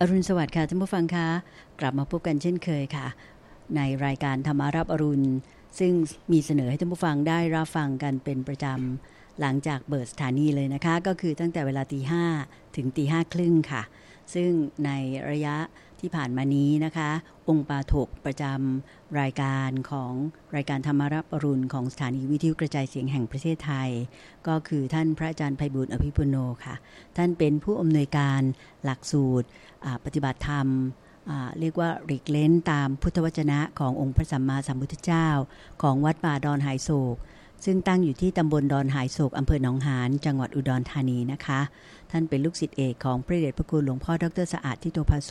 อรุณสวัสดิ์ค่ะท่านผู้ฟังคะกลับมาพบกันเช่นเคยค่ะ ในรายการธรรมารับอรุณ ซึ่งมีเสนอให้ท่านผู้ฟังได้รับฟังกันเป็นประจำหลังจากเบิดสถานีเลยนะคะ ก็คือตั้งแต่เวลาตีห้ถึงตีห้าครึ่งค่ะ ซึ่งในระยะ ที่ผ่านมานี้นะคะ องค์ปาถกประจำรายการของรายการธรรมรับอรุณของสถานีวิทยุกระจายเสียงแห่งประเทศไทย ก็คือท่านพระอาจารย์ไพบุญอภิปุโนค่ะ ท่านเป็นผู้อำนวยการหลักสูตรปฏิบัติธรรมเรียกว่าริกเล้นตามพุทธวจนะขององค์พระสัมมาสัมพุทธเจ้า ของวัดป่าดอนหายโศก ซึ่งตั้งอยู่ที่ตำบลดอนหายโศกอำเภอหนองหานจังหวัดอุดรธานีนะคะ ท่านเป็นลูกศิษย์เอกของพระเดชพระคุณหลวงพ่อดรสะอาดทิโตภาโส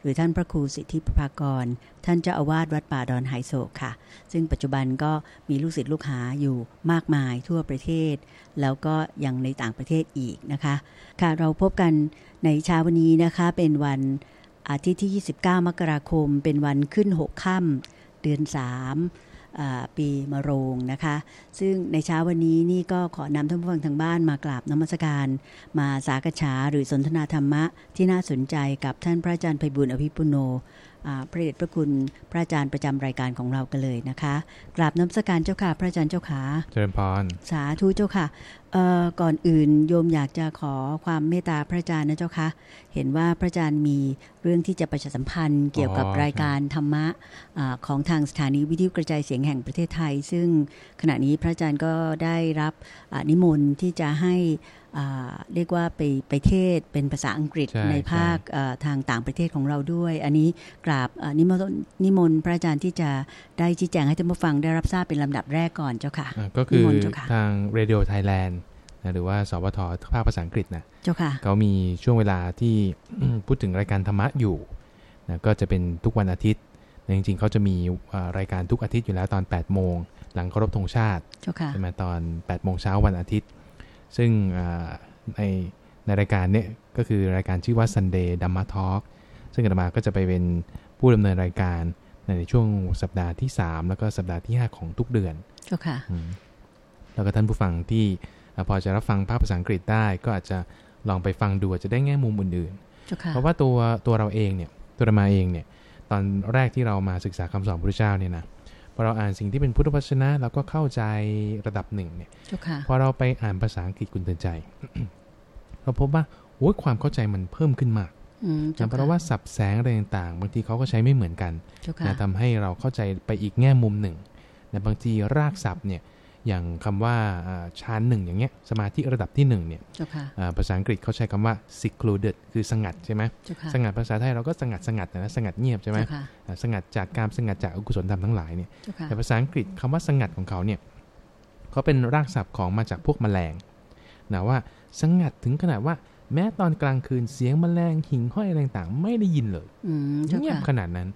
หรือท่านพระครูสิทธิภากร ท่านเจ้าอาวาสวัดป่าดอนหายโศกค่ะ ซึ่งปัจจุบันก็มีลูกศิษย์ลูกหาอยู่มากมายทั่วประเทศ แล้วก็ยังในต่างประเทศอีกนะคะ ค่ะเราพบกันในเช้าวันนี้นะคะเป็นวันอาทิตย์ที่ 29 มกราคม เป็นวันขึ้น 6 ค่ำเดือน 3 ปีมะโรงนะคะ ซึ่งในเช้าวันนี้นี่ก็ขอนำท่านผู้ฟังทางบ้านมากราบนมัสการ มาสากฉาหรือสนทนาธรรมะที่น่าสนใจกับท่านพระอาจารย์ไพบุญอภิปุโน พระเดชพระคุณพระอาจารย์ประจำรายการของเรากันเลยนะคะกราบน้ำสการเจ้าค่ะ พระอาจารย์เจ้าค่ะเจริญพรสาธุเจ้าค่ะก่อนอื่นโยมอยากจะขอความเมตตาพระอาจารย์นะเจ้าค่ะเห็นว่าพระอาจารย์มีเรื่องที่จะประชาสัมพันธ์ เกี่ยวกับรายการธรรมะอของทางสถานีวิทยุกระจายเสียงแห่งประเทศไทย ซึ่งขณะนี้พระอาจารย์ก็ได้รับนิมนต์ที่จะให้ เรียกว่าไปไปเทศเป็นภาษาอังกฤษใในภาคทางต่างประเทศของเราด้วย อันนี้กราบนิมนต์นิมนต์พระอาจารย์ที่จะได้ชี้แจงให้ท่านผู้ฟังได้รับทราบเป็นลำดับแรกก่อนเจ้าค่ะ ก็คือทาง Radio Thailand นะหรือว่าสวทภาคภาษาอังกฤษนะเจ้าค่ะเขามีช่วงเวลาที่พูดถึงรายการธรรมะอยู่นะก็จะเป็นทุกวันอาทิตย์จริงๆเขาจะมีรายการทุกอาทิตย์อยู่แล้วตอน8โมงหลังเคารพธงชาติใช่ไหมตอน8โมงเช้าวันอาทิตย์ ซึ่งในในรายการเนี้ยก็คือรายการชื่อว่า Sunday Dhamma Talk ซึ่งอาตมาก็จะไปเป็นผู้ดำเนินรายการในช่วงสัปดาห์ที่ 3 แล้วก็สัปดาห์ที่ 5 ของทุกเดือนเจ้าค่ะแล้วก็ท่านผู้ฟังที่พอจะรับฟังภาพภาษาอังกฤษได้ ก็อาจจะลองไปฟังดูจะได้แง่มุมอื่นๆ เพราะว่าตัวตัวเราเองเนี่ยตัวเรามาเองเนี่ยตอนแรกที่เรามาศึกษาคำสอนพระเจ้าเนี่ยนะ พอเราอ่านสิ่งที่เป็นพุทธวจนะเราก็เข้าใจระดับหนึ่งเนี่ยพอเราไปอ่านภาษาอังกฤษคุณเตือนใจ เราพบว่าโอ้ยความเข้าใจมันเพิ่มขึ้นมากเพราะว่าสับแสงอะไรต่างๆ บางทีเขาก็ใช้ไม่เหมือนกันนะทำให้เราเข้าใจไปอีกแง่มุมหนึ่งนะบางทีรากศัพท์เนี่ย อย่างคำว่าชั้นหนึ่งอย่างเงี้ยสมาธิระดับที่หนึ่งเนี่ยภาษาอังกฤษเขาใช้คำว่า secluded คือสงัดใช่ไหมสงัดภาษาไทยเราก็สงัดสงัดนะสงัดเงียบใช่ไหมสงัดจากการสงัดจากอกุศลธรรมทั้งหลายเนี่ยแต่ภาษาอังกฤษคำว่าสงัดของเขาเนี่ยเขาเป็นรากศัพท์ของมาจากพวกแมลงนะว่าสงัดถึงขนาดว่าแม้ตอนกลางคืนเสียงแมลงหิ่งห้อยอะไรต่างๆ ไม่ได้ยินเลยเงียบขนาดนั้น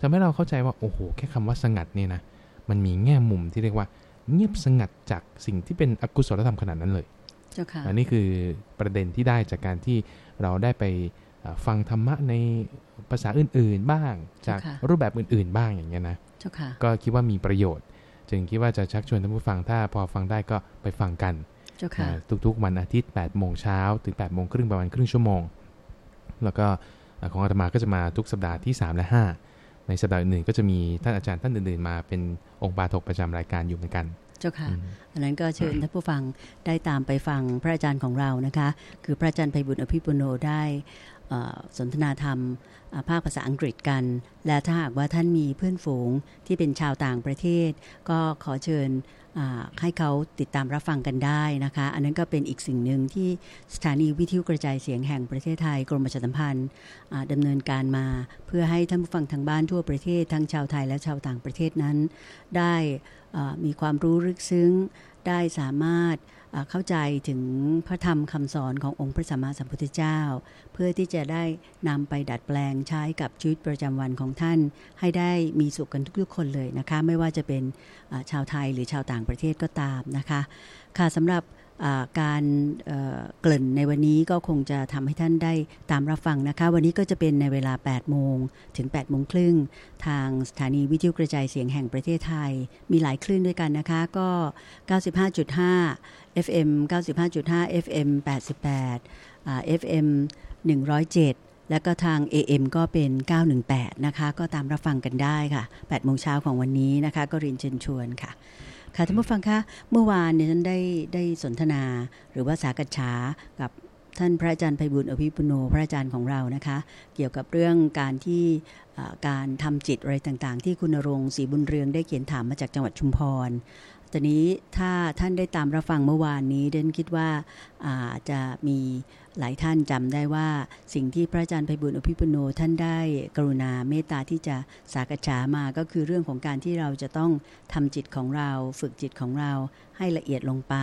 ทำให้เราเข้าใจว่าโอ้โห แค่คำว่าสงัดเนี่ยนะมันมีแง่มุมที่เรียกว่า เงียบสงัดจากสิ่งที่เป็นอกุศลธรรมขนาดนั้นเลยเจ้าค่ะอันนี้คือประเด็นที่ได้จากการที่เราได้ไปฟังธรรมะในภาษาอื่น ๆ บ้าง จากรูปแบบอื่น ๆ บ้างอย่างเงี้ยนะเจ้าค่ะก็คิดว่ามีประโยชน์ จึงคิดว่าจะชักชวนท่านผู้ฟังถ้าพอฟังได้ก็ไปฟังกันทุกๆวันอาทิตย์8โมงเช้าถึง8โมงครึ่งประมาณครึ่งชั่วโมง แล้วก็ของอาตมาก็จะมาทุกสัปดาห์ที่ 3 และ 5 ในสัปดาห์อื่นก็จะมีท่านอาจารย์ท่านอื่นๆ มาเป็นองค์บาทกประจำรายการอยู่เหมือนกัน เจ้าค่ะอันนั้นก็เชิญท่านผู้ฟังได้ตามไปฟังพระอาจารย์ของเรานะคะ คือพระอาจารย์ไพบุญอภิปุโนได้สนทนาธรรมภาคภาษาอังกฤษกัน และถ้าหากว่าท่านมีเพื่อนฝูงที่เป็นชาวต่างประเทศ ก็ขอเชิญให้เขาติดตามรับฟังกันได้นะคะ อันนั้นก็เป็นอีกสิ่งหนึ่งที่สถานีวิทยุกระจายเสียงแห่งประเทศไทยกรมประชาสัมพันธ์ดำเนินการมา เพื่อให้ท่านผู้ฟังทางบ้านทั่วประเทศทั้งชาวไทยและชาวต่างประเทศนั้น ได้ มีความรู้ลึกซึ้งได้สามารถเข้าใจถึงพระธรรมคำสอนขององค์พระสัมมาสัมพุทธเจ้า เพื่อที่จะได้นำไปดัดแปลงใช้กับชีวิตประจำวันของท่าน ให้ได้มีสุขกันทุกๆคนเลยนะคะ ไม่ว่าจะเป็นชาวไทยหรือชาวต่างประเทศก็ตามนะคะ ค่ะสำหรับ การเกลิ่นในวันนี้ก็คงจะทำให้ท่านได้ตามรับฟังนะคะ วันนี้ก็จะเป็นในเวลา 8 โมงถึง 8 โมงครึ่ง ทางสถานีวิทยุกระจายเสียงแห่งประเทศไทย มีหลายคลื่นด้วยกันนะคะ ก็ 95.5 FM 95.5 FM 88 FM 107แล้วก็ทาง AM ก็เป็น 918 นะคะ ก็ตามรับฟังกันได้ค่ะ 8 โมงเช้าของวันนี้นะคะ ก็รียนเชิญชวนค่ะ ค่ะท่านผู้ฟังคะเมื่อวานเนี่ยฉันได้ได้สนทนา หรือว่าสากัะฉากับท่านพระอาจารย์ไพบุญอภิปุโนพระอาจารย์ของเรานะคะ เกี่ยวกับเรื่องการที่การทำจิตอะไรต่างๆ ที่คุณรงศรีบุญเรืองได้เขียนถามมาจากจังหวัดชุมพร ตอนนี้ถ้าท่านได้ตามรับฟังเมื่อวานนี้เดนคิดว่าอาจะมีหลายท่านจำได้ว่า สิ่งที่พระอาจารย์ไพบุญอภิปุโนท่านได้กรุณาเมตตาที่จะสากฉามาก็คือเรื่องของการที่เราจะต้องทำจิตของเรา ฝึกจิตของเราให้ละเอียดลงไป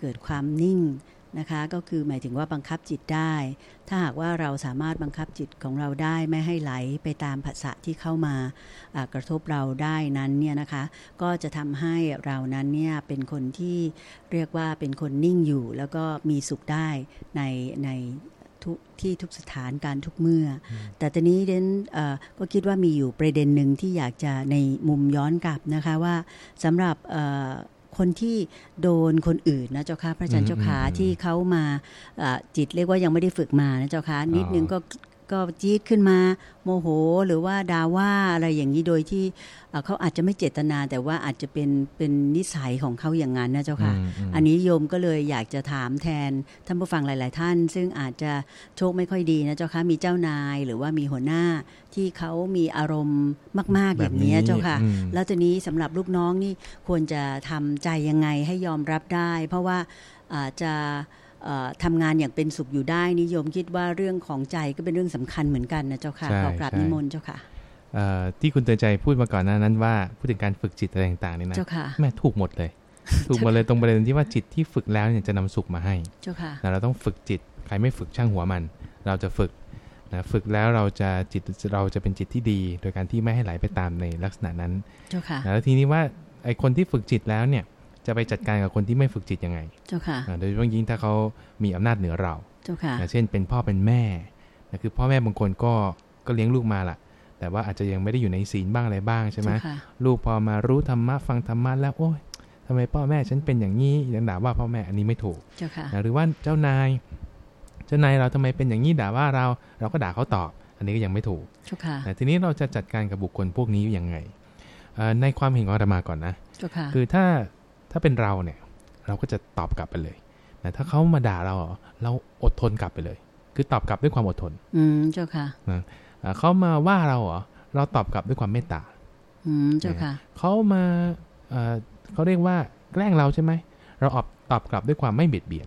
เกิดความนิ่ง นะคะ ก็คือหมายถึงว่าบังคับจิตได้ ถ้าหากว่าเราสามารถบังคับจิตของเราได้ไม่ให้ไหลไปตามภาษะที่เข้ามากระทบเราได้นั้นเนี่ยนะคะ ก็จะทำให้เรานั้นเนี่ยเป็นคนที่เรียกว่าเป็นคนนิ่งอยู่ แล้วก็มีสุขได้ในในทุกที่ทุกสถานการทุกเมื่อ แต่ตอนนี้เดนก็คิดว่ามีอยู่ประเด็นหนึ่งที่อยากจะในมุมย้อนกลับนะคะว่าสำหรับ คนที่โดนคนอื่นนะเจ้าค่ะพระอาจารย์เจ้าค่ะที่เขามาจิตเรียกว่ายังไม่ได้ฝึกมานะเจ้าค่ะนิดนึงก็ ก็จี๊ดขึ้นมา โมโหหรือว่าดาว่าอะไรอย่างนี้โดยที่เขาอาจจะไม่เจตนา แต่ว่าอาจจะเป็นเป็นนิสัยของเขาอย่างนั้นนะเจ้าค่ะ อันนี้โยมก็เลยอยากจะถามแทนท่านผู้ฟังหลาย ๆ ท่าน ซึ่งอาจจะโชคไม่ค่อยดีนะเจ้าค่ะมีเจ้านายหรือว่ามีหัวหน้าที่เขามีอารมณ์มากๆอย่างนี้เจ้าค่ะ แล้วทีนี้สำหรับลูกน้องนี่ควรจะทำใจยังไงให้ยอมรับได้ เพราะว่าอาจจะ ทำงานอย่างเป็นสุขอยู่ได้นิยมคิดว่าเรื่องของใจก็เป็นเรื่องสำคัญเหมือนกันนะเจ้าค่ะขอกราบนิมนต์เจ้าค่ะที่คุณเตือนใจพูดมาก่อนหน้านั้นว่าพูดถึงการฝึกจิตอะไรต่างๆนี่นะแม่ถูกหมดเลย ถูกหมดเลยตรงประเด็นที่ว่าจิตที่ฝึกแล้วเนี่ยจะนำสุขมาให้เจ้าค่ะเราต้องฝึกจิตใครไม่ฝึกช่างหัวมัน เราจะฝึกนะฝึกแล้วเราจะจิตเราจะเป็นจิตที่ดี โดยการที่ไม่ให้ไหลไปตามในลักษณะนั้นเจ้าค่ะแล้วทีนี้ว่าไอคนที่ฝึกจิตแล้วเนี่ย จะไปจัดการกับคนที่ไม่ฝึกจิตยังไง เจ้าค่ะโดยเฉพาะยิ่งถ้าเขามีอำนาจเหนือเรา เจ้าค่ะเช่นเป็นพ่อเป็นแม่นะคือพ่อแม่บางคนก็ก็เลี้ยงลูกมาล่ะ แต่ว่าอาจจะยังไม่ได้อยู่ในศีลบ้างอะไรบ้างใช่ไหมลูกพอมารู้ธรรมะฟังธรรมะแล้วโอ้ยทำไมพ่อแม่ฉันเป็นอย่างนี้ยังด่าว่าพ่อแม่อันนี้ไม่ถูกเจ้าค่ะหรือว่าเจ้านาย เจ้านายเราทำไมเป็นอย่างนี้ด่าว่าเราเราก็ด่าเขาตอบ อันนี้ก็ยังไม่ถูกเจ้าค่ะทีนี้เราจะจัดการกับบุคคลพวกนี้ยังไงในความเห็นของอาตมาก่อนนะคือถ้า ถ้าเป็นเราเนี่ยเราก็จะตอบกลับไปเลยแต่ถ้าเขามาด่าเราเราอดทนกลับไปเลย คือตอบกลับด้วยความอดทน อืมเจ้าค่ะนะเขามาว่าเราเหรอเราตอบกลับด้วยความเมตตา อืมเจ้าค่ะเขามาเขาเรียกว่าแกล้งเราใช่ไหมเราอบตอบกลับด้วยความไม่เบียดเบียน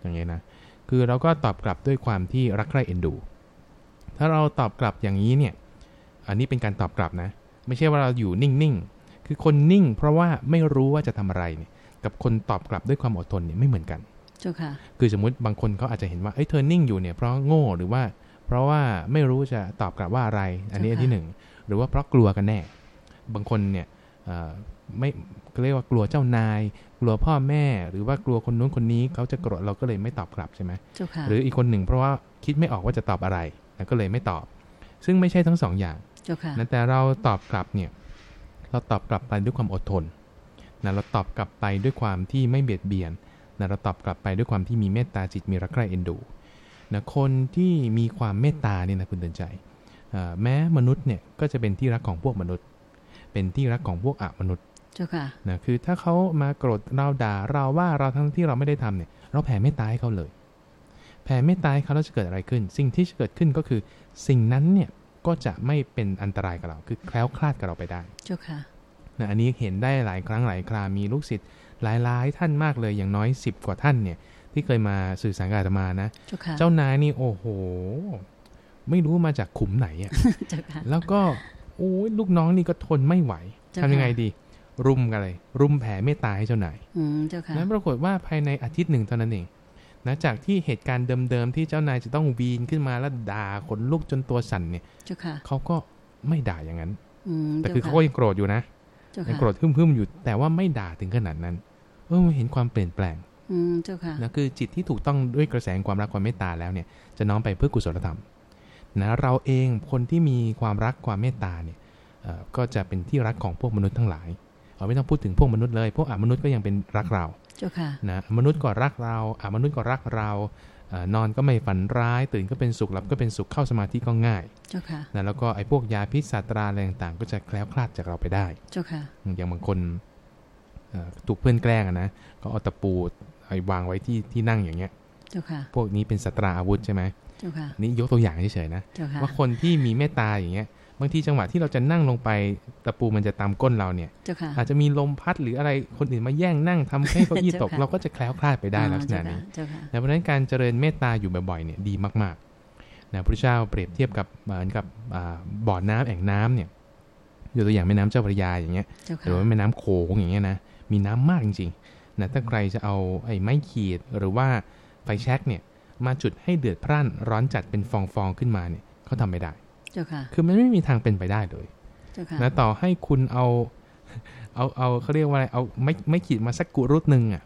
อย่างเงี้ยนะคือเราก็ตอบกลับด้วยความที่รักใคร่เอ็นดู ถ้าเราตอบกลับอย่างนี้เนี่ย อันนี้เป็นการตอบกลับนะ ไม่ใช่ว่าเราอยู่นิ่งๆ คือคนนิ่ง เพราะว่าไม่รู้ว่าจะทำอะไรเนี่ยกับคนตอบกลับด้วยความอดทนเนี่ยไม่เหมือนกันเจ้าค่ะ คือสมมุติบางคนเขาอาจจะเห็นว่าเอ้ยเธอนิ่งอยู่เนี่ยเพราะโง่หรือว่า เพราะว่าไม่รู้จะตอบกลับว่าอะไร อันนี้อันที่หนึ่งหรือว่าเพราะกลัวกันแน่ บางคนเนี่ยไม่เรียกว่ากลัวเจ้านาย กลัวพ่อแม่ หรือว่ากลัวคนนู้นคนนี้เขาจะโกรธเราก็เลยไม่ตอบกลับใช่ไหมหรืออีกคนหนึ่งเพราะว่าคิดไม่ออกว่าจะตอบอะไรก็เลยไม่ตอบ ซึ่งไม่ใช่ทั้งสองอย่างแต่เราตอบกลับเนี่ย เราตอบกลับไปด้วยความอดทนนะเราตอบกลับไปด้วยความที่ไม่เบียดเบียนนะเราตอบกลับไปด้วยความที่มีเมตตาจิตมีรักใคร่เอ็นดูนะคนที่มีความเมตตาเนี่ยนะคุณเตือนใจ แม้มนุษย์เนี่ยก็จะเป็นที่รักของพวกมนุษย์ เป็นที่รักของพวกอมนุษย์เจ้าค่ะนะคือถ้าเขามาโกรธเราด่าเราว่าเราทั้งที่เราไม่ได้ทำเนี่ย เราแผ่เมตตาให้เขาเลย แผ่เมตตาให้เขาแล้วจะเกิดอะไรขึ้น สิ่งที่จะเกิดขึ้นก็คือ สิ่งนั้นเนี่ย ก็จะไม่เป็นอันตรายกับเรา คือแคล้วคลาดกับเราไปได้เจ้าค่ะนะอันนี้เห็นได้หลายครั้งหลายครามีลูกศิษย์หลายๆท่านมากเลยอย่างน้อยสิบกว่าท่านเนี่ยที่เคยมาสื่อสารกับอาตมานะ เจ้านายนี่โอ้โห ไม่รู้มาจากขุมไหนอะแล้วก็โอ้ยลูกน้องนี่ก็ทนไม่ไหวทำยังไงดี รุมกันเลย รุมแผ่เมตตาให้เจ้านายนั้นปรากฏว่าภายในอาทิตย์หนึ่งเท่านั้นเอง นะจากที่เหตุการณ์เดิมๆที่เจ้านายจะต้องวีนขึ้นมาแล้วด่าขนลุกจนตัวสั่นเนี่ยเขาก็ไม่ด่าอย่างนั้นแต่คือเขาก็ยังโกรธอยู่นะยังโกรธหึ่มๆอยู่ แต่ว่าไม่ด่าถึงขนาดนั้น เออเห็นความเปลี่ยนแปลงอืมเจ้าค่ะนะคือจิตที่ถูกต้องด้วยกระแสความรักความเมตตาแล้วเนี่ย จะน้อมไปเพื่อกุศลธรรมนะเราเองคนที่มีความรักความเมตตาเนี่ยก็จะเป็นที่รักของพวกมนุษย์ทั้งหลายเราไม่ต้องพูดถึงพวกมนุษย์เลย พวกอมนุษย์ก็ยังเป็นรักเราเจ้าค่ะ นะมนุษย์ก็รักเราอมนุษย์ก็รักเรานอนก็ไม่ฝันร้าย ตื่นก็เป็นสุขหลับก็เป็นสุขเข้าสมาธิก็ง่ายเจ้าค่ะนะแล้วก็ไอ้พวกยาพิษสัตราอะไรต่างๆ ก็จะแคล้วคลาดจากเราไปได้เจ้าค่ะอย่างบางคนถูกเพื่อนแกล้งนะก็เอาตะปูไอ้วางไว้ที่ที่นั่งอย่างเงี้ยเจ้าค่ะพวกนี้เป็นสัตราอาวุธใช่ไหมเจ้าค่ะนี่ยกตัวอย่างเฉยๆนะว่าคนที่มีเมตตาอย่างเงี้ย บางทีจังหวะที่เราจะนั่งลงไปตะปูมันจะตามก้นเราเนี่ย อาจจะมีลมพัดหรืออะไรคนอื่นมาแย่งนั่งทำให้เก้าอี้ตกเราก็จะแคล้วคลาดไปได้ลักษณะนี้เพราะฉะนั้นการเจริญเมตตาอยู่บ่อยๆเนี่ยดีมากๆนะพระเจ้าเปรียบเทียบกับเหมือนกับบ่อน้ำแอ่งน้ำเนี่ยอยู่ตัวอย่างแม่น้ำเจ้าพระยาอย่างเงี้ยหรือว่าแม่น้ำโขงอย่างเงี้ยนะมีน้ำมากจริงๆนะถ้าใครจะเอาไอ้ไม้ขีดหรือว่าไฟแช็กเนี่ยมาจุดให้เดือดพร่านร้อนจัดเป็นฟองๆขึ้นมาเนี่ยเขาทำไม่ได้ จ้าค่ะ คือมันไม่มีทางเป็นไปได้เลยนะต่อให้คุณเอา เอาเอาเขาเรียกว่าอะไรเอาไม่ไม่ขีดมาสักกุรุตหนึ่งอะ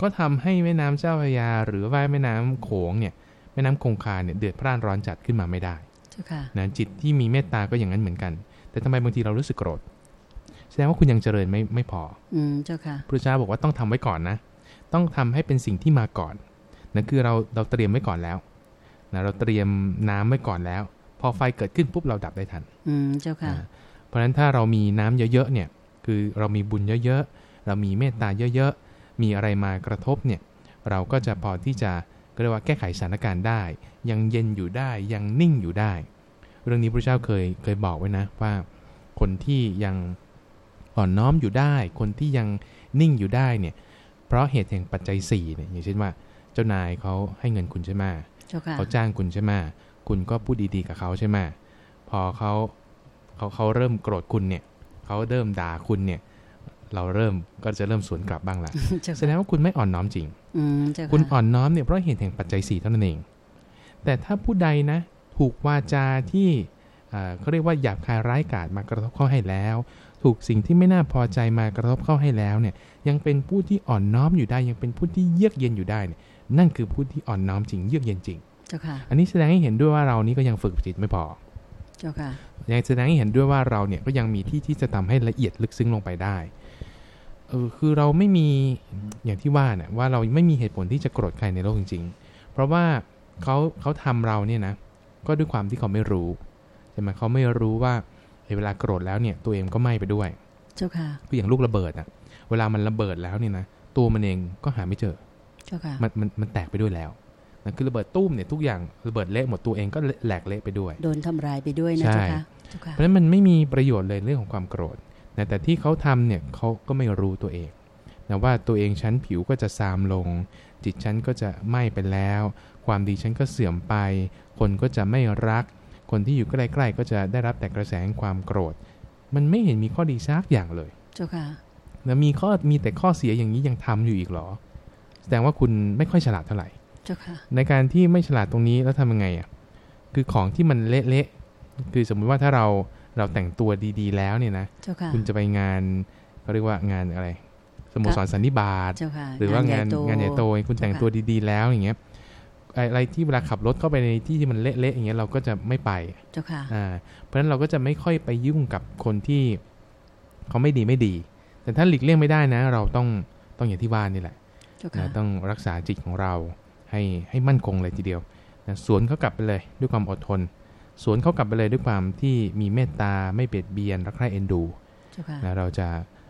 ก็ทำให้แม่น้ำเจ้าพระยา หรือว่าแม่น้ำโขงเนี่ย แม่น้ำคงคาเนี่ยเดือดพร่านร้อนจัดขึ้นมาไม่ได้นะจิตที่มีเมตตาก็อย่างนั้นเหมือนกัน แต่ทำไมบางทีเรารู้สึกโกรธแสดงว่าคุณยังเจริญไม่ไม่พอ อืมเจ้าค่ะพระเจ้าบอกว่าต้องทำไว้ก่อนนะ ต้องทำให้เป็นสิ่งที่มาก่อนนั่นคือเราเราเตรียมไว้ก่อนแล้วนะเราเตรียมน้ำไว้ก่อนแล้ว พอไฟเกิดขึ้นปุ๊บเราดับได้ทัน อืมเจ้าค่ะ เพราะฉะนั้นถ้าเรามีน้ำเยอะๆเนี่ย คือเรามีบุญเยอะๆ เรามีเมตตาเยอะๆ มีอะไรมากระทบเนี่ย เราก็จะพอที่จะก็เรียกว่าแก้ไขสถานการณ์ได้ ยังเย็นอยู่ได้ยังนิ่งอยู่ได้ เรื่องนี้พระเจ้าเคยเคยบอกไว้นะว่าคนที่ยังอ่อนน้อมอยู่ได้ คนที่ยังนิ่งอยู่ได้เนี่ย เพราะเหตุแห่งปัจจัย4เนี่ยอย่างเช่นว่า เจ้านายเขาให้เงินคุณใช่ไหมเขาจ้างคุณใช่ไหม คุณก็พูดดีๆกับเขาใช่ไหมพอเขาเขาเขาเริ่มโกรธคุณเนี่ยเขาเริ่มด่าคุณเนี่ย เราเริ่มก็จะเริ่มสวนกลับบ้างละแสดงว่าคุณไม่อ่อนน้อมจริงคุณอ่อนน้อมเนี่ยเพราะเหตุแห่งปัจจัยสี่เท่านั้นเอง แต่ถ้าผู้ใดนะ ถูกวาจาที่เขาเรียกว่าหยาบคายร้ายกาจมากระทบเข้าให้แล้ว ถูกสิ่งที่ไม่น่าพอใจมากระทบเข้าให้แล้วเนี่ย ยังเป็นผู้ที่อ่อนน้อมอยู่ได้ยังเป็นผู้ที่เยือกเย็นอยู่ได้เนี่ยนั่นคือผู้ที่อ่อนน้อมจริงเยือกเย็นจริง อันนี้แสดงให้เห็นด้วยว่าเรานี้ก็ยังฝึกจิตไม่พอ เจ้าค่ะยังแสดงให้เห็นด้วยว่าเราเนี่ยก็ยังมีที่ที่จะทำให้ละเอียดลึกซึ้งลงไปได้เออคือเราไม่มีอย่างที่ว่าเนี่ยว่าเราไม่มีเหตุผลที่จะโกรธใครในโลกจริง ๆ เพราะว่าเขาเขาทำเราเนี่ยนะก็ด้วยความที่เขาไม่รู้ใช่ไหมเขาไม่รู้ว่าเวลาโกรธแล้วเนี่ยตัวเองก็ไหม้ไปด้วย เจ้าค่ะคืออย่างลูกระเบิดอะเวลามันระเบิดแล้วเนี่ยนะตัวมันเองก็หาไม่เจอ เจ้าค่ะมันมันมันแตกไปด้วยแล้ว นะคือระเบิดตุ้มเนี่ยทุกอย่างระเบิดเละหมดตัวเองก็แหลกเละไปด้วย โดนทำลายไปด้วยนะเจ้าค่ะเพราะฉะนั้นมันไม่มีประโยชน์เลยเรื่องของความโกรธนะแต่ที่เขาทำเนี่ยเขาก็ไม่รู้ตัวเองนะว่าตัวเองชั้นผิวก็จะซามลง จิตชั้นก็จะไหม้ไปแล้ว ความดีชั้นก็เสื่อมไป คนก็จะไม่รัก คนที่อยู่ใกล้ๆก็จะได้รับแต่กระแสความโกรธ มันไม่เห็นมีข้อดีซักอย่างเลย เจ้าค่ะแล้วมีข้อมีแต่ข้อเสียอย่างนี้ยังทำอยู่อีกหรอ แสดงว่าคุณไม่ค่อยฉลาดเท่าไหร่ ในการที่ไม่ฉลาดตรงนี้แล้วทำยังไงอะคือของที่มันเละๆคือสมมุติว่าถ้าเราเราแต่งตัวดีๆ แล้วเนี่ยนะคุณจะไปงานเขาเรียกว่างานอะไรสโมสรสันนิบาตหรือว่างานงานใหญ่โตคุณแต่งตัวดีๆ แล้วอย่างเงี้ยอะไรที่เวลาขับรถเข้าไปในที่ที่มันเละๆอย่างเงี้ยเราก็จะไม่ไปเจ้าค่ะอ่าเพราะฉะนั้นเราก็จะไม่ค่อยไปยุ่งกับคนที่เขาไม่ดีไม่ดี แต่ถ้าหลีกเลี่ยงไม่ได้นะ เราต้องต้องอย่างที่ว่านี่แหละต้องรักษาจิตของเรา ให้ให้มั่นคงเลยทีเดียวนะสวนเขากลับไปเลยด้วยความอดทน สวนเขากลับไปเลยด้วยความที่มีเมตตาไม่เบียดเบียนรักใคร่เอ็นดูนะเราจะ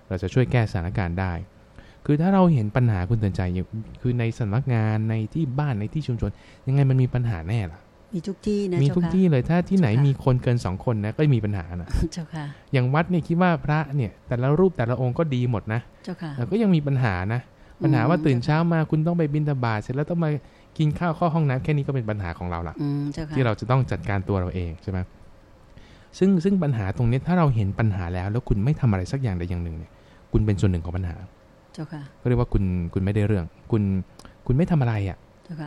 เราจะช่วยแก้สถานการณ์ได้ คือถ้าเราเห็นปัญหาคุณเตือนใจคือในสำนักงานในที่บ้านในที่ชุมชน ยังไงมันมีปัญหาแน่ล่ะมีทุกที่นะมีทุกที่เลยถ้าที่ไหนมีคนเกินสองคนนะก็มีปัญหานะเจ้าค่ะอย่างวัดเนี่ยคิดว่าพระเนี่ยแต่ละรูปแต่ละองค์ก็ดีหมดนะเจ้าค่ะก็ยังมีปัญหานะ ปัญหาว่าตื่นเช้ามาคุณต้องไปบินทบาทเสร็จแล้วต้องมากินข้าวข้อห้องน้ำแค่นี้ก็เป็นปัญหาของเราละที่เราจะต้องจัดการตัวเราเองใช่ไหมซึ่งซึ่งปัญหาตรงนี้ถ้าเราเห็นปัญหาแล้ว แล้วคุณไม่ทำอะไรสักอย่างใดอย่างหนึ่งเนี่ยคุณเป็นส่วนหนึ่งของปัญหาเจ้าค่ะก็เรียกว่าคุณคุณไม่ได้เรื่อง คุณคุณไม่ทำอะไรอะ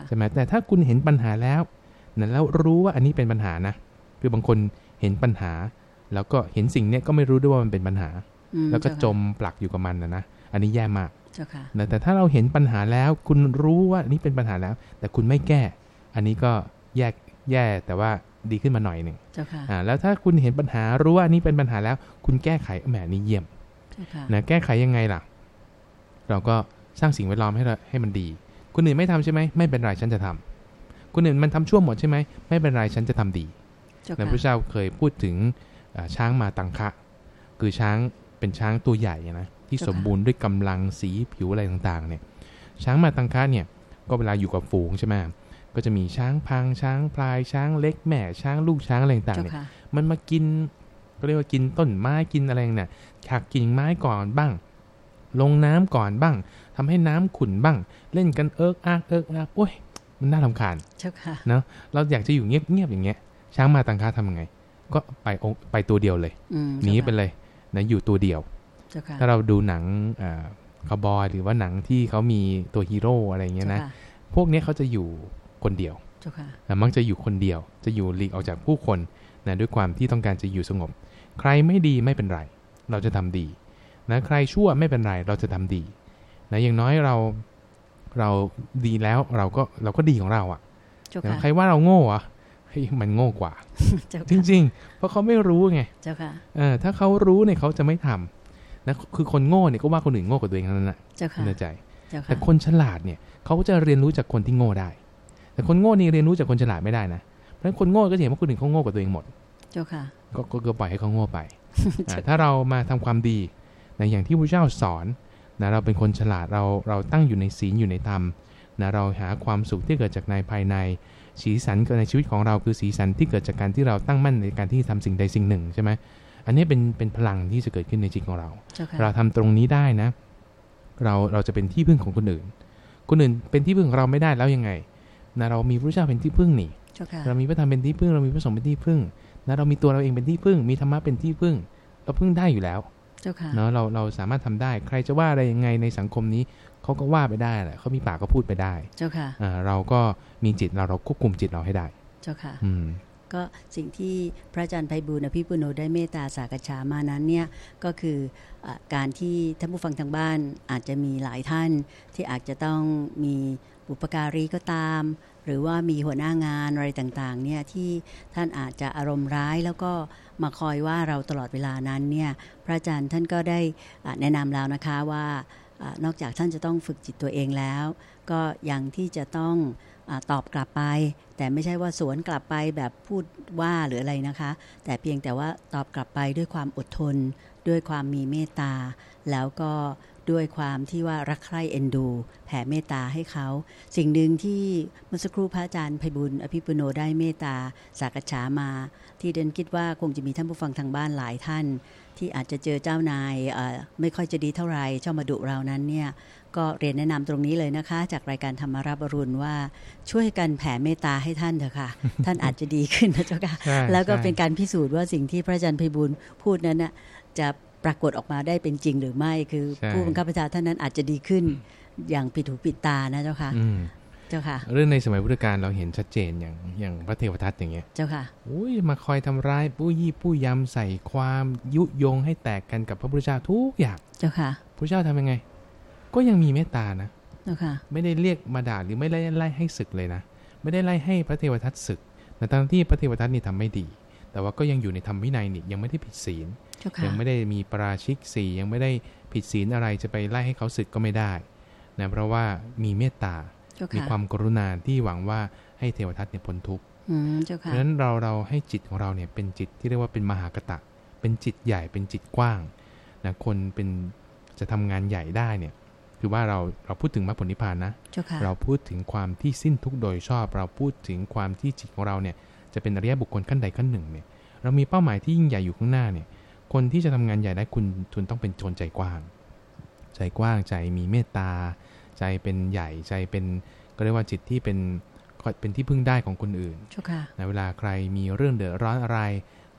ใช่ไหมแต่ถ้าคุณเห็นปัญหาแล้วนั่นแล้วรู้ว่าอันนี้เป็นปัญหานะ คือบางคนเห็นปัญหา แล้วก็เห็นสิ่งเนี้ยก็ไม่รู้ด้วยว่ามันเป็นปัญหา แล้วก็จมปลักอยู่กับมันนะนะอันนี้แย่มาก แต่ถ้าเราเห็นปัญหาแล้ว คุณรู้ว่านี่เป็นปัญหาแล้ว แต่คุณไม่แก้ อันนี้ก็แยกแย่แต่ว่าดีขึ้นมาหน่อยหนึ่งอ่าแล้วถ้าคุณเห็นปัญหารู้ว่านี่เป็นปัญหาแล้ว คุณแก้ไขแหมนี่เยี่ยมนะแก้ไขยังไงล่ะ เราก็สร้างสิ่งแวดล้อมให้ให้มันดีคุณอื่นไม่ทำใช่ไหมไม่เป็นไรฉันจะทคนอื่นมันทำชั่วหมดใช่ไหมไม่เป็นไรฉันจะทำดีพระเจ้าเคยพูดถึงช้างมาตังคะ คือช้างเป็นช้างตัวใหญ่นะ ที่สมบูรณ์ด้วยกำลังสีผิวอะไรต่างๆเนี่ยช้างมาตังคะเนี่ยก็เวลาอยู่กับฝูงใช่ไหมก็จะมีช้างพังช้างพลายช้างเล็กแม่ช้างลูกช้างอะไรต่างๆเนี่ยมันมากินก็เรียกว่ากินต้นไม้กินอะไรเนี่ยหักกิ่งไม้ก่อนบ้าง ลงน้ำก่อนบ้างทำให้น้ำขุ่นบ้าง เล่นกันเอิกอักเอิกอักโอ้ยมันน่ารำคาญเนาะเราอยากจะอยู่เงียบๆอย่างเงี้ย ช้างมาตังคะทำยังไง ก็ไปไปตัวเดียวเลยหนีไปเลยนะอยู่ตัวเดียว ถ้าเราดูหนังคาวบอยหรือว่าหนังที่เขามีตัวฮีโร่อะไรเงี้ยนะ พวกนี้เขาจะอยู่คนเดียวมักจะอยู่คนเดียว จะอยู่หลีกออกจากผู้คนนะด้วยความที่ต้องการจะอยู่สงบ ใครไม่ดีไม่เป็นไร เราจะทำดีนะใครชั่วไม่เป็นไรเราจะทำดีนะอย่างน้อยเราเราดีแล้วเราก็เราก็ดีของเราอะ่ะใครว่าเราโง่อะเฮ้ยมันโง่กว่า จริง ๆ เพราะเขาไม่รู้ไงเจ้าค่ะเออถ้าเขารู้เนี่ยเขาจะไม่ทำ นะคือคนโง่เนี่ยก็ว่าคนอื่นโง่กว่าตัวเองนั่นแหละเจ้าค่ะในใจ แต่คนฉลาดเนี่ยเขาจะเรียนรู้จากคนที่โง่ได้ แต่คนโง่นี่เรียนรู้จากคนฉลาดไม่ได้นะ เพราะฉะนั้นคนโง่ก็เห็นว่าคนอื่นเขาโง่กว่าตัวเองหมด เจ้าค่ะ ก็ก็ปล่อยให้เขาโง่ไป ถ้าเรามาทำความดีในอย่างที่พระเจ้าสอนนะเราเป็นคนฉลาดเราเราตั้งอยู่ในศีลอยู่ในธรรมนะเราหาความสุขที่เกิดจากในภายในสีสันในชีวิตของเราคือสีสันที่เกิดจากการที่เราตั้งมั่นในการที่ทำสิ่งใดสิ่งหนึ่งใช่ไหม อันนี้เป็นเป็นพลังที่จะเกิดขึ้นในจิตของเรา เราทำตรงนี้ได้นะ เราเราจะเป็นที่พึ่งของคนอื่น คนอื่นเป็นที่พึ่งของเราไม่ได้แล้วยังไงนะเรามีพระเจ้าเป็นที่พึ่งนี่เรามีพระธรรมเป็นที่พึ่ง เรามีพระสงฆ์เป็นที่พึ่งนะเรามีตัวเราเองเป็นที่พึ่ง มีธรรมะเป็นที่พึ่ง เราพึ่งได้อยู่แล้วเนาะเราเราสามารถทำได้ ใครจะว่าอะไรยังไงในสังคมนี้เขาก็ว่าไปได้แหละเขามีปากก็พูดไปได้ เจ้าค่ะอ่าเราก็มีจิตเราเราควบคุมจิตเราให้ได้ เจ้าค่ะ อืม ก็สิ่งที่พระอาจารย์ไพบูลอภิปุโนได้เมตตาสากชามานั้นเนี่ยก็คืออการที่ท่านผู้ฟังทางบ้านอาจจะมีหลายท่านที่อาจจะต้องมีบุปการีก็ตาม หรือว่ามีหัวหน้างานอะไรต่างๆเนี่ยที่ท่านอาจจะอารมณ์ร้ายแล้วก็มาคอยว่าเราตลอดเวลานั้นเนี่ยพระอาจารย์ท่านก็ได้แนะนำแล้วนะคะว่า นอกจากท่านจะต้องฝึกจิตตัวเองแล้ว ก็ยังที่จะต้องอตอบกลับไป แต่ไม่ใช่ว่าสวนกลับไปแบบพูดว่าหรืออะไรนะคะ แต่เพียงแต่ว่าตอบกลับไปด้วยความอดทน ด้วยความมีเมตตา แล้วก็ด้วยความที่ว่ารักใคร่เอ็นดู แผ่เมตตาให้เขา สิ่งหนึ่งที่เมื่อสักครู่พระอาจารย์ไพบุญอภิปุโนได้เมตตาสักษามา ที่เดินคิดว่าคงจะมีท่านผู้ฟังทางบ้านหลายท่าน ที่อาจจะเจอเจ้านายไม่ค่อยจะดีเท่าไหร่ชอบมาดุเรานั้นเนี่ยก็เรียนแนะนำตรงนี้เลยนะคะ จากรายการธรรมาราบรุณว่าช่วยกันแผ่เมตตาให้ท่านเถอะค่ะ ท่านอาจจะดีขึ้นนะเจ้าค่ะแล้วก็เป็นการพิสูจน์ว่าสิ่งที่พระอาจารย์ไพบุญพูดนั้นน่ะจะปรากฏออกมาได้เป็นจริงหรือไม่คือผู้บังคับบัญชาท่านนั้นอาจจะดีขึ้นอย่างปิดหูปิดตานะเจ้าค่ะเจ้าค่ะ เรื่องในสมัยพุทธกาลเราเห็นชัดเจนอย่างอย่างพระเทวทัตอย่างเงี้ย เจ้าค่ะอุ้ยมาคอยทำร้ายผู้ยี่ผู้ยำใส่ความยุยงให้แตกกันกับพระพุทธเจ้าทุกอย่าง เจ้าค่ะพระเจ้าทำยังไง ก็ยังมีเมตตานะ เจ้าค่ะ ไม่ได้เรียกมาด่าหรือไม่ได้ไล่ให้ศึกเลยนะ ไม่ได้ไล่ให้พระเทวทัตศึกแต่ตอนที่พระเทวทัตนี่ทำไม่ดี แต่ว่าก็ยังอยู่ในธรรมวินัยนี่ยังไม่ได้ผิดศีล ยังไม่ได้มีปราชิกสี่ยังไม่ได้ผิดศีลอะไรจะไปไล่ให้เขาศึกก็ไม่ได้นะเพราะว่ามีเมตตา มีความกรุณาที่หวังว่าให้เทวทัตเนี่ยพ้นทุกข์เพราะฉะนั้นเราเราให้จิตของเราเนี่ยเป็นจิตที่เรียกว่าเป็นมหากตะ เป็นจิตใหญ่เป็นจิตกว้างนะคนเป็นจะทำงานใหญ่ได้เนี่ย คือว่าเราเราพูดถึงมรรคผลนิพพานนะเราพูดถึงความที่สิ้นทุกโดยชอบ เราพูดถึงความที่จิตของเราเนี่ยจะเป็นอริยบุคคลขั้นใดขั้นหนึ่งเนี่ยเรามีเป้าหมายที่ยิ่งใหญ่อยู่ข้างหน้าเนี่ย คนที่จะทำงานใหญ่ได้คุณคุณต้องเป็นโจนใจกว้าง ใจกว้างใจมีเมตตา ใจเป็นใหญ่ใจเป็นก็เรียกว่าจิตที่เป็นเป็นที่พึ่งได้ของคนอื่นในเวลาใครมีเรื่องเดือดร้อนอะไร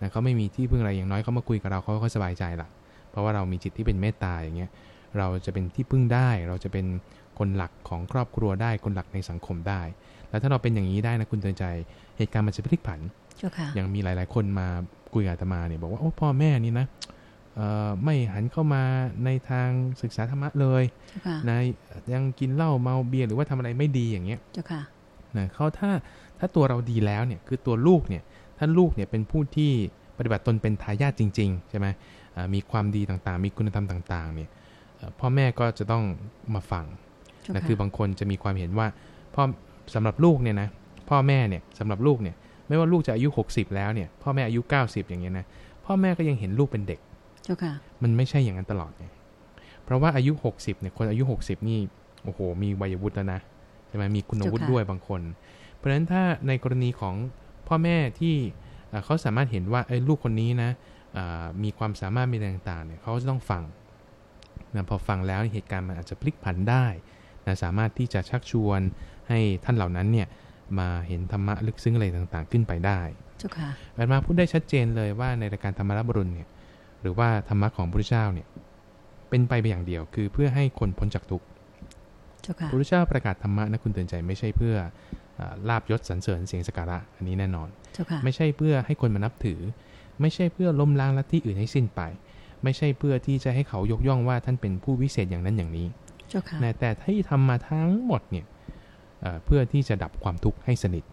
นะเขาไม่มีที่พึ่งอะไรอย่างน้อยเขามาคุยกับเราเขาก็สบายใจละเพราะว่าเรามีจิตที่เป็นเมตตาอย่างเงี้ยเราจะเป็นที่พึ่งได้ เราจะเป็นคนหลักของครอบครัวได้คนหลักในสังคมได้ แล้วถ้าเราเป็นอย่างนี้ได้นะคุณเตือนใจ เหตุการณ์มันจะพลิกผันอย่างมีหลาย ๆ คนมาคุยกับอาตมาเนี่ยบอกว่าโอ้พ่อแม่นี่นะ ไม่หันเข้ามาในทางศึกษาธรรมะเลยนะยังกินเหล้าเมาเบียร์หรือว่าทำอะไรไม่ดีอย่างเงี้ยนะเขาถ้าถ้าตัวเราดีแล้วเนี่ยคือตัวลูกเนี่ยท่านลูกเนี่ยเป็นผู้ที่ปฏิบัติตนเป็นทายาทจริงๆใช่ไหมมีความดีต่างๆ มีคุณธรรมต่างๆเนี่ยพ่อแม่ก็จะต้องมาฟังนะคือบางคนจะมีความเห็นว่าพ่อสำหรับลูกเนี่ยนะพ่อแม่เนี่ยสำหรับลูกเนี่ยไม่ว่าลูกจะอายุ 60 แล้วเนี่ยพ่อแม่อายุ 90 อย่างเงี้ยนะพ่อแม่ก็ยังเห็นลูกเป็นเด็ก เจ้าค่ะ มันไม่ใช่อย่างนั้นตลอดไงเพราะว่าอายุ60เนี่ยคนอายุ60นี่โอ้โห มีวัยวุฒิแล้วนะใช่ไหมมีคุณวุฒิด้วยบางคน เพราะฉะนั้นถ้าในกรณีของพ่อแม่ที่เขาสามารถเห็นว่าไอ้ลูกคนนี้นะมีความสามารถมีต่างๆเนี่ยเขาจะต้องฟังนะพอฟังแล้วเหตุการณ์มันอาจจะพลิกผันได้นะสามารถที่จะชักชวนให้ท่านเหล่านั้นเนี่ยมาเห็นธรรมะลึกซึ้งอะไรต่างๆ ขึ้นไปได้เจ้าค่ะอามาพูดได้ชัดเจนเลยว่าในรายการธรรมรับรุณเนี่ย หรือว่าธรรมะของพระพุทธเจ้าเนี่ยเป็นไปไปอย่างเดียวคือเพื่อให้คนพ้นจากทุกข์พระพุทธเจ้าประกาศธรรมะนะคุณเตือนใจไม่ใช่เพื่อลาบยศสรรเสริญเสียงสการะอันนี้แน่นอน ไม่ใช่เพื่อให้คนมานับถือ ไม่ใช่เพื่อล้มล้างลัทธิอื่นให้สิ้นไป ไม่ใช่เพื่อที่จะให้เขายกย่องว่าท่านเป็นผู้วิเศษอย่างนั้นอย่างนี้แต่ที่ทำมาทั้งหมดเนี่ยเพื่อที่จะดับความทุกข์ให้สนิท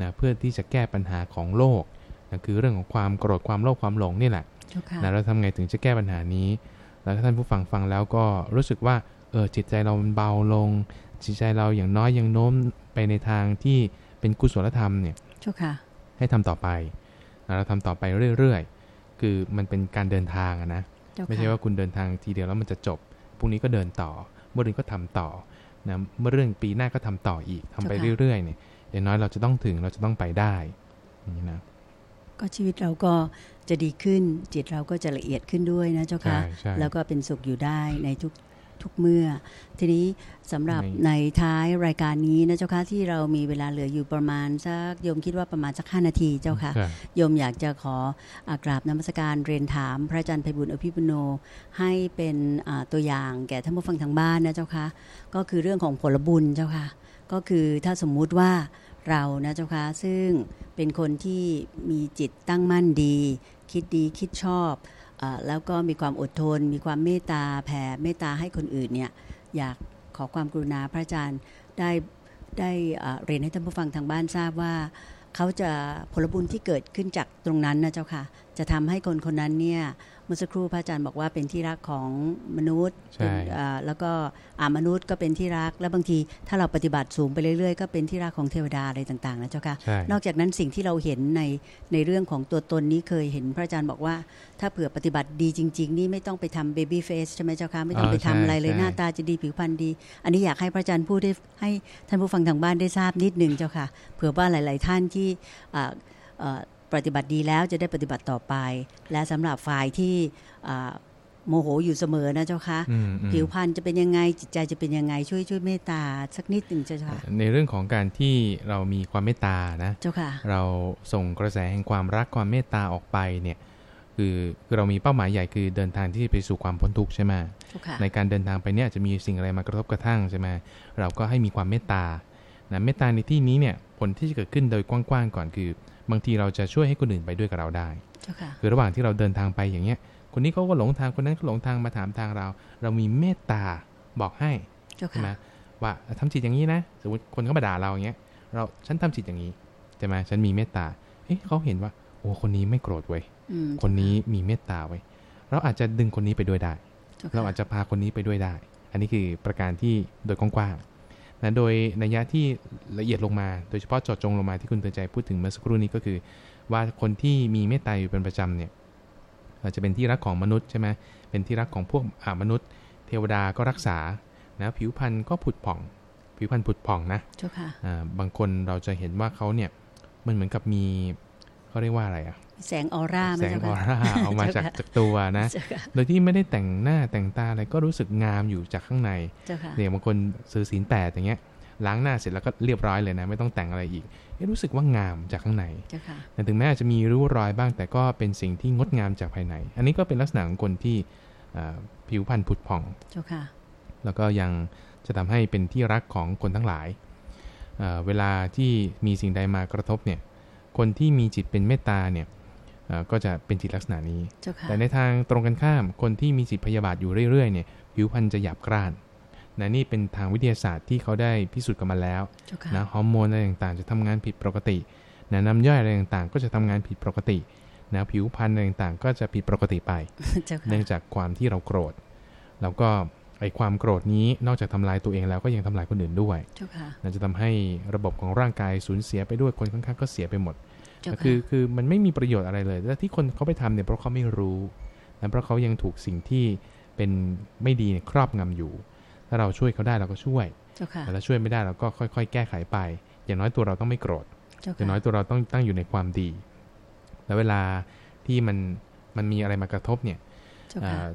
นะเพื่อที่จะแก้ปัญหาของโลกนะคือเรื่องของความโกรธความโลภความหลงนี่แหละ นะเราทำไงถึงจะแก้ปัญหานี้ แล้วถ้าท่านผู้ฟังฟังแล้วก็รู้สึกว่าเออจิตใจเรามันเบาลง จิตใจเราอย่างน้อยยังโน้มไปในทางที่เป็นกุศลธรรมเนี่ยให้ทำต่อไปเราทำต่อไปเรื่อยๆ คือมันเป็นการเดินทางนะ ไม่ใช่ว่าคุณเดินทางทีเดียวแล้วมันจะจบพรุ่งนี้ก็เดินต่อ เมื่อรืนก็ทำต่อนะเมื่อเรื่องปีหน้าก็ทำต่ออีกทำไปเรื่อยๆเนี่ยอย่างน้อยเราจะต้องถึงเราจะต้องไปได้นี่นะ ก็ชีวิตเราก็จะดีขึ้น จิตเราก็จะละเอียดขึ้นด้วยนะเจ้าค่ะแล้วก็เป็นสุขอยู่ได้ในทุกทุกเมื่อ ทีนี้สำหรับในท้ายรายการนี้นะเจ้าค่ะที่เรามีเวลาเหลืออยู่ประมาณสักโยมคิดว่าประมาณสักห้านาทีเจ้าค่ะโยมอยากจะขอกราบนมัสการเรียนถาม พระอาจารย์ไพบุญอภิปุโนให้เป็นตัวอย่างแก่ท่านผู้ฟังทางบ้านนะเจ้าค่ะก็คือเรื่องของผลบุญเจ้าค่ะ ก็คือถ้าสมมุติว่า เรานะเจ้าค่ะซึ่งเป็นคนที่มีจิตตั้งมั่นดี คิดดีคิดชอบอแล้วก็มีความอดทน มีความเมตตาแผ่เมตตาให้คนอื่นเนี่ยอยากขอความกรุณาพระอาจารย์ได้ได้เรียนให้ท่านผู้ฟังทางบ้านทราบว่าเขาจะผลบุญที่เกิดขึ้นจากตรงนั้นนะเจ้าค่ะ จะทำให้คนคนนั้นเนี่ย เมื่อสักครู่พระอาจารย์บอกว่าเป็นที่รักของมนุษย์แล้วก็อามนุษย์ก็เป็นที่รัก แล้วบางทีถ้าเราปฏิบัติสูงไปเรื่อยๆ ก็เป็นที่รักของเทวดาอะไรต่างๆนะเจ้าค่ะ นอกจากนั้นสิ่งที่เราเห็นในในเรื่องของตัวตนนี้เคยเห็นพระอาจารย์บอกว่า ถ้าเผื่อปฏิบัติดีจริง ๆ นี่ไม่ต้องไปทำเบบี้เฟสใช่ไหมเจ้าค่ะไม่ต้องไปทำอะไรเลยหน้าตาจะดีผิวพรรณดี อันนี้อยากให้พระอาจารย์พูดให้ให้ท่านผู้ฟังทางบ้านได้ทราบนิดนึงเจ้าค่ะเผื่อว่าหลาย ๆ ท่านที่ ปฏิบัติดีแล้วจะได้ปฏิบัติต่อไป และสำหรับฝ่ายที่โมโหอยู่เสมอนะเจ้าคะผิวพรรณจะเป็นยังไงจิตใจจะเป็นยังไงช่วยช่วยเมตตาสักนิดหนึ่งเจ้าค่ะในเรื่องของการที่เรามีความเมตตานะเจ้าค่ะ เราส่งกระแสแห่งความรักความเมตตาออกไปเนี่ยคือคือเรามีเป้าหมายใหญ่คือเดินทางที่ไปสู่ความพ้นทุกข์ใช่ไหมในการเดินทางไปเนี่ยจะมีสิ่งอะไรมากระทบกระทั่งใช่ไหมเราก็ให้มีความเมตตานะเมตตาในที่นี้เนี่ยผลที่จะเกิดขึ้นโดยกว้างๆก่อนคือ บางทีเราจะช่วยให้คนอื่นไปด้วยกับเราได้คือระหว่างที่เราเดินทางไปอย่างเงี้ย คนนี้เขาก็หลงทางคนนั้นก็หลงทางมาถามทางเรา เรามีเมตตาบอกให้ใช่ไหมว่าทำจิตอย่างนี้นะสมมติคนเขามาด่าเราอย่างเงี้ย เราฉันทำจิตอย่างนี้ใช่ไหมฉันมีเมตตาเฮ้ยเขาเห็นว่าโอ้คนนี้ไม่โกรธเว้ยคนนี้มีเมตตาไว้ เราอาจจะดึงคนนี้ไปด้วยได้ เราอาจจะพาคนนี้ไปด้วยได้ อันนี้คือประการที่โดยกว้าง นะโดยนัยยะที่ละเอียดลงมา โดยเฉพาะจอดจงลงมาที่คุณเตือนใจพูดถึงเมื่อสักครู่นี้ก็คือ ว่าคนที่มีเมตตาอยู่เป็นประจำเนี่ยอาจจะเป็นที่รักของมนุษย์ใช่ไหมเป็นที่รักของพวกอมนุษย์ เทวดาก็รักษานะผิวพรรณก็ผุดผ่อง ผิวพรรณผุดผ่องนะบางคนเราจะเห็นว่าเขาเนี่ยมันเหมือนกับมีเขาเรียกว่าอะไรอะ แสงออร่าแสงออร่าออกมาจากจากตัวนะ โดยที่ไม่ได้แต่งหน้าแต่งตาอะไรก็รู้สึกงามอยู่จากข้างในเนี่ยบางคนซื้อศีลแปดอย่างเงี้ยล้างหน้าเสร็จแล้วก็เรียบร้อยเลยนะ ไม่ต้องแต่งอะไรอีกรู้สึกว่างามจากข้างในแต่ถึงแม้อาจจะมีริ้วรอยบ้าง แต่ก็เป็นสิ่งที่งดงามจากภายใน อันนี้ก็เป็นลักษณะของคนที่ผิวพรรณผุดผ่องแล้วก็ยังจะทำให้เป็นที่รักของคนทั้งหลายเวลาที่มีสิ่งใดมากระทบเนี่ย คนที่มีจิตเป็นเมตตาเนี่ย ก็จะเป็นจิตลักษณะนี้ แต่ในทางตรงกันข้ามคนที่มีจิตพยาบาทอยู่เรื่อยๆเนี่ยผิวพรรณจะหยาบกร้านนะนี่เป็นทางวิทยาศาสตร์ที่เขาได้พิสูจน์กันมาแล้วนะฮอร์โมนอะไรต่างๆ จะทำงานผิดปกตินะน้ำย่อยอะไรต่างๆ ก็จะทำงานผิดปกตินะผิวพรรณอะไรต่างๆ ก็จะผิดปกติไป เนื่องจากความที่เราโกรธ แล้วก็ไอ้ความโกรธนี้นอกจากทำลายตัวเองแล้วก็ยังทำลายคนอื่นด้วยนั่นจะทำให้ระบบของร่างกายสูญเสียไปด้วยคนข้างๆก็เสียไปหมด คือคือมันไม่มีประโยชน์อะไรเลยแต่ที่คนเขาไปทำเนี่ยเพราะเขาไม่รู้และเพราะเขายังถูกสิ่งที่เป็นไม่ดีครอบงำอยู่ ถ้าเราช่วยเขาได้เราก็ช่วยแต่ถ้าช่วยไม่ได้เราก็ค่อย ๆ แก้ไขไป อย่างน้อยตัวเราต้องไม่โกรธอย่างน้อยตัวเราต้องตั้งอยู่ในความดี แล้วเวลาที่มันมันมีอะไรมากระทบเนี่ย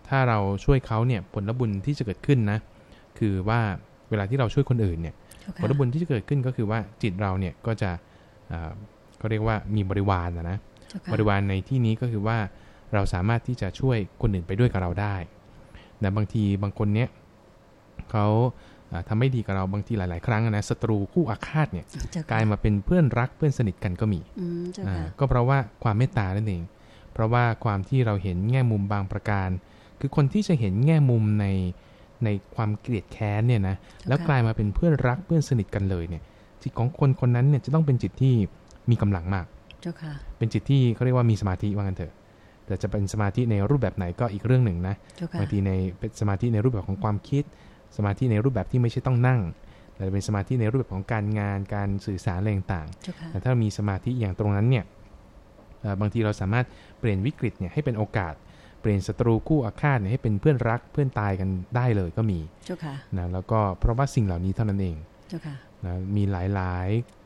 ถ้าเราช่วยเขาเนี่ยผลบุญที่จะเกิดขึ้นนะ คือว่าเวลาที่เราช่วยคนอื่นเนี่ยผลบุญที่จะเกิดขึ้นก็คือว่าจิตเราเนี่ยก็จะ ก็เรียกว่ามีบริวารนะนะบริวารในที่นี้ก็คือว่าเราสามารถที่จะช่วยคนอื่นไปด้วยกับเราได้แต่บางทีบางคนเนี้ยเขาทำไม่ดีกับเราบางทีหลาย ๆ ครั้งนะศัตรูคู่อาฆาตเนี่ยกลายมาเป็นเพื่อนรักเพื่อนสนิทกันก็มีก็เพราะว่าความเมตตานั่นเอง เพราะว่าความที่เราเห็นแง่มุมบางประการ คือคนที่จะเห็นแง่มุมในในความเกลียดแค้นเนี่ยนะแล้วกลายมาเป็นเพื่อนรักเพื่อนสนิทกันเลยเนี่ยจิตของคนคนนั้นเนี่ยจะต้องเป็นจิตที่ มีกำลังมาก เจ้าค่ะ เป็นจิตที่เขาเรียกว่ามีสมาธิว่างันเถอะ แต่จะเป็นสมาธิในรูปแบบไหนก็อีกเรื่องหนึ่งนะบางทีในเป็นสมาธิในรูปแบบของความคิด สมาธิในรูปแบบที่ไม่ใช่ต้องนั่ง แต่เป็นสมาธิในรูปแบบของการงาน การสื่อสารอะไรต่างๆแต่ถ้ามีสมาธิอย่างตรงนั้นเนี่ยบางทีเราสามารถเปลี่ยนวิกฤตเนี่ยให้เป็นโอกาส เปลี่ยนศัตรูคู่อาฆาตเนี่ยให้เป็นเพื่อนรักเพื่อนตายกันได้เลยก็มีนะแล้วก็เพราะว่าสิ่งเหล่านี้เท่านั้นเองนะมีหลายๆ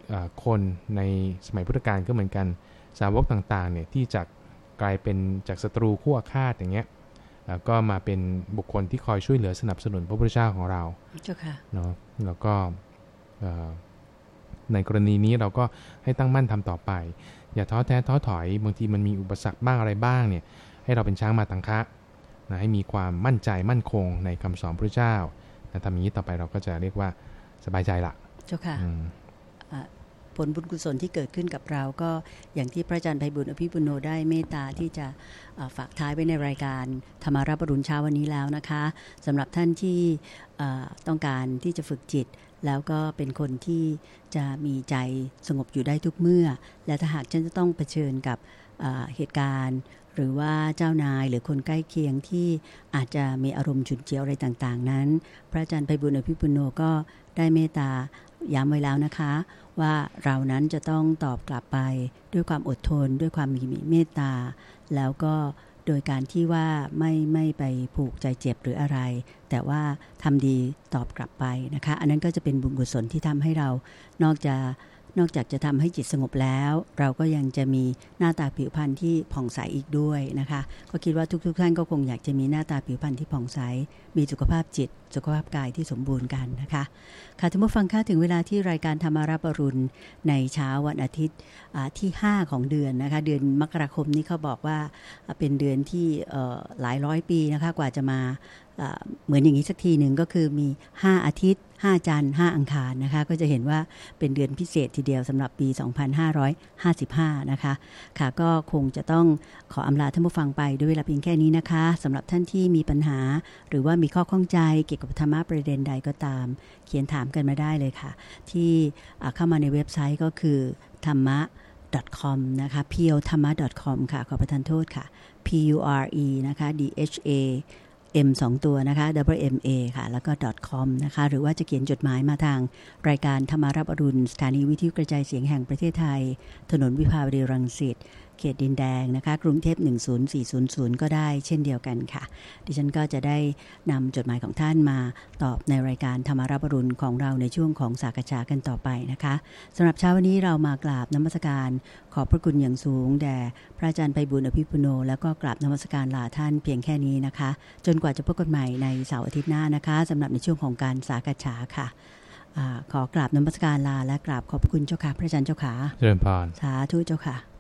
คนในสมัยพุทธกาลก็เหมือนกัน สาวกต่างๆเนี่ยที่จะกลายเป็นจากศัตรูคู่อาฆาตอย่างเงี้ยก็มาเป็นบุคคลที่คอยช่วยเหลือสนับสนุนพระพุทธเจ้าของเราเนาะแล้วก็ในกรณีนี้เราก็ให้ตั้งมั่นทำต่อไป อย่าท้อแท้ท้อถอย บางทีมันมีอุปสรรคบ้างอะไรบ้างเนี่ย ให้เราเป็นช้างมาตังคะนะให้มีความมั่นใจมั่นคงในคำสอนพระเจ้านะทำอย่างนี้ต่อไปเราก็จะเรียกว่าสบายใจละเจ้าค่ะ ผลบุญกุศลที่เกิดขึ้นกับเราก็อย่างที่พระอาจารย์ไพบุญอภิปุญโนได้เมตตาที่จะฝากท้ายไว้ในรายการธรรมารับรุณเช้าวันนี้แล้วนะคะสำหรับท่านที่ต้องการที่จะฝึกจิต แล้วก็เป็นคนที่จะมีใจสงบอยู่ได้ทุกเมื่อ และถ้าหากฉันจะต้องเผชิญกับเหตุการณ์หรือว่าเจ้านายหรือคนใกล้เคียงที่อาจจะมีอารมณ์ฉุนเฉียวอะไรต่างๆ นั้น พระอาจารย์ไพบุญอภิปุโนก็ได้เมตตา ย้ำไว้แล้วนะคะ ว่าเรานั้นจะต้องตอบกลับไปด้วยความอดทน ด้วยความมีเมตตา แล้วก็โดยการที่ว่าไม่ไม่ไปผูกใจเจ็บหรืออะไร แต่ว่าทำดีตอบกลับไปนะคะ อันนั้นก็จะเป็นบุญกุศลที่ทำให้เรานอกจาก นอกจากจะทำให้จิตสงบแล้ว เราก็ยังจะมีหน้าตาผิวพรรณที่ผ่องใสอีกด้วยนะคะ ก็คิดว่าทุกๆทท่านก็คงอยากจะมีหน้าตาผิวพรรณที่ผ่องใส มีสุขภาพจิต สุขภาพกายที่สมบูรณ์กันนะคะค่ะท่านผู้ฟังคะถึงเวลาที่รายการธรรมารับรุณในเช้าวันอาทิตย์ที่ 5 ของเดือนนะคะ เดือนมกราคมนี้เขาบอกว่าเป็นเดือนที่หลายร้อยปีนะคะกว่าจะมา เหมือนอย่างนี้สักทีหนึ่งก็คือมี 5 อาทิตย์ 5 จันทร์5อังคารนะคะ ก็จะเห็นว่าเป็นเดือนพิเศษทีเดียวสำหรับปี 2555 นะคะ ค่ะก็คงจะต้องขออำลาท่านผู้ฟังไปด้วยเวลาเพียงแค่นี้นะคะสำหรับท่านที่มีปัญหา หรือว่ามีข้อข้องใจเกี่ยวกับธรรมะประเด็นใดก็ตาม เขียนถามกันมาได้เลยค่ะ ที่เข้ามาในเว็บไซต์ก็คือธรรมะ .com นะคะ p u r e t h a m m a .com ค่ะ ขอประทานโทษค่ะ p u r e นะคะ d h a m 2ตัวนะคะ wma ค่ะ แล้วก็ .com นะคะ หรือว่าจะเขียนจดหมายมาทางรายการธรรมารับอรุณ สถานีวิทยุกระจายเสียงแห่งประเทศไทย ถนนวิภาวดีรังสิต เขตดินแดงนะคะกรุงเทพ10400 ก็ได้เช่นเดียวกันค่ะ ดิฉันก็จะได้นำจดหมายของท่านมาตอบในรายการธรรมารับรุณของเราในช่วงของสากชากันต่อไปนะคะสำหรับเช้าวันนี้เรามากราบนมัสการ ขอบพระคุณอย่างสูงแด่พระอาจารย์ไปบุญอภิปุโน แล้วก็กราบนมัสการลาท่านเพียงแค่นี้นะคะ จนกว่าจะพบกันใหม่ในเสาร์อาทิตย์หน้านะคะสำหรับในช่วงของการสากชาค่ะขอกราบนมัสการลาและกราบขอบคุณเจ้าค่ะพระอาจารย์เจ้าค่ะเจริญพรสาธุเจ้าค่ะ